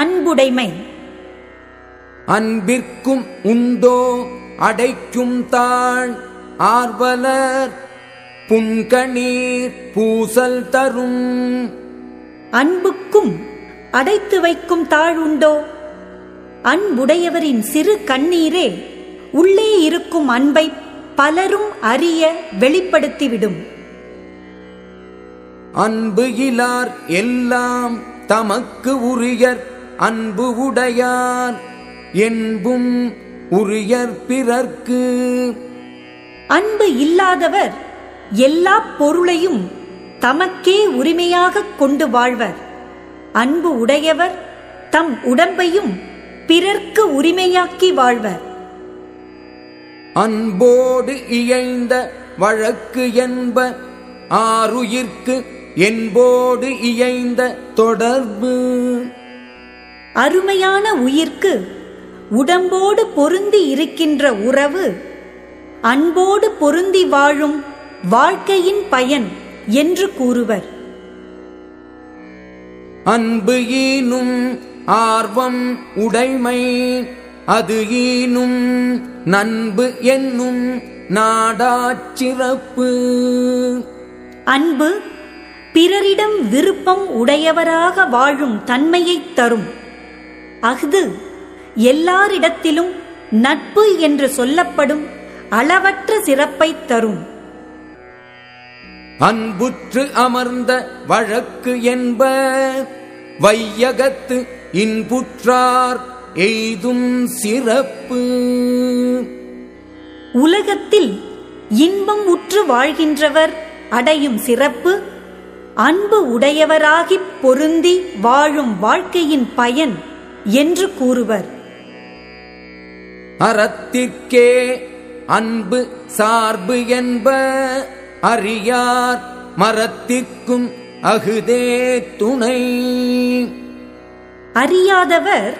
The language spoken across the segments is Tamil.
அன்புடைமை. அன்பிற்கும் உண்டோ அடைக்கும் தாழ் ஆர்வலர் புன்கணீர் பூசல் தரும். அன்புக்கும் அடைத்து வைக்கும் தாழுண்டோ அன்புடையவரின் சிறு கண்ணீரே உள்ளே இருக்கும் அன்பை பலரும் அறிய வெளிப்படுத்திவிடும். அன்பு இலார் எல்லாம் தமக்கு உரியர் அன்பு உடையார் என்பும் உரியர் பிறர்க்கு. அன்பு இல்லாதவர் எல்லா பொருளையும் தமக்கே உரிமையாகக் கொண்டு வாழ்வர். அன்பு உடையவர் தம் உடம்பையும் பிறர்க்கு உரிமையாக்கி வாழ்வர். அன்போடு இயைந்த வழக்கு என்ப ஆருயிர்க்கு என்போடு இயைந்த தொடர்பு. அருமையான உயிர்க்கு உடம்போடு பொருந்தி இருக்கின்ற உறவு அன்போடு பொருந்தி வாழும் வாழ்க்கையின் பயன் என்று கூறுவர். அன்பு ஈனும் ஆர்வம் உடைமை அது ஈனும் நண்பு என்னும் நாடாச் சிறப்பு. அன்பு பிறரிடம் விருப்பம் உடையவராக வாழும் தன்மையைத் தரும். அஃது எல்லாரிடத்திலும் நட்பு என்று சொல்லப்படும் அளவற்ற சிறப்பைத் தரும். அன்புற்று அமர்ந்த வழக்கு என்ப வையகத்து இன்புற்றார் எய்தும் சிறப்பு. உலகத்தில் இன்பம் உற்று வாழ்கின்றவர் அடையும் சிறப்பு அன்பு உடையவராகிப் பொருந்தி வாழும் வாழ்க்கையின் பயன் என்று கூறுவர். அறத்திற்கே அன்பு சார்பு என்ப அறியார் மரத்திற்கும் அகுதே துணை. அறியாதவர்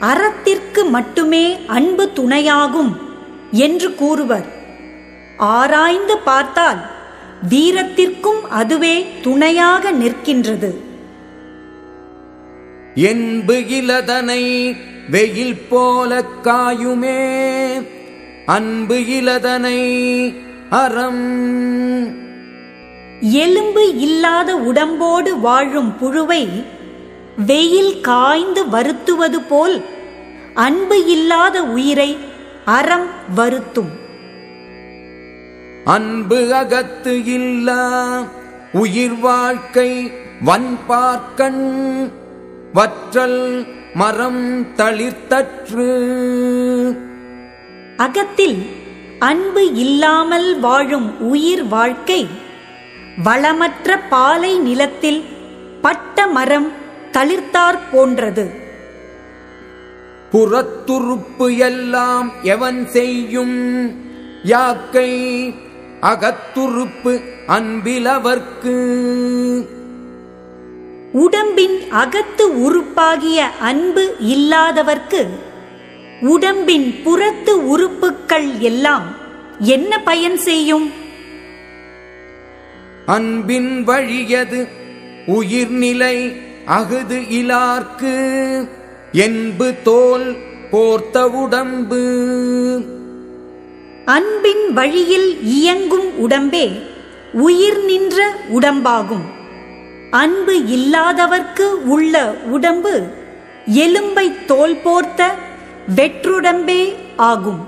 அறத்திற்கு மட்டுமே அன்பு துணையாகும் என்று கூறுவர். ஆராய்ந்து பார்த்தால் வீரத்திற்கும் அதுவே துணையாக நிற்கின்றது. என்பு இலதனை வெயில் போல காயுமே. அன்பு இலதனை அறம். எலும்பு இல்லாத உடம்போடு வாழும் புழுவை வெயில் காய்ந்து வருத்துவது போல் அன்பு இல்லாத உயிரை அறம் வருத்தும். அன்பு அகத்து இல்லா உயிர் வாழ்க்கை வன்பார்க்கண். வற்றல் மரம் தளிர்த்தற்று. அகத்தில் அன்பு இல்லாமல் வாழும் உயிர் வாழ்க்கை வளமற்ற பாலை நிலத்தில் பட்ட மரம் தளிர்த்தாற் போன்றது. புறத்துறுப்பு எல்லாம் எவன் செய்யும்? யாக்கை அகத்துறுப்பு அன்பிலவர்க்கு. உடம்பின் அகத்து உறுப்பாகிய அன்பு இல்லாதவர்க்கு உடம்பின் புறத்து உறுப்புக்கள் எல்லாம் என்ன பயன் செய்யும்? அன்பின் வழியது உயிர்நிலை அகுது இலார்க்கு. என்பு தோல் போர்த்த உடம்பு. அன்பின் வழியில் இயங்கும் உடம்பே உயிர் நின்ற உடம்பாகும். அன்பு இல்லாதவர்க்கு உள்ள உடம்பு எலும்பை தோல் போர்த்த வெற்றுடம்பே ஆகும்.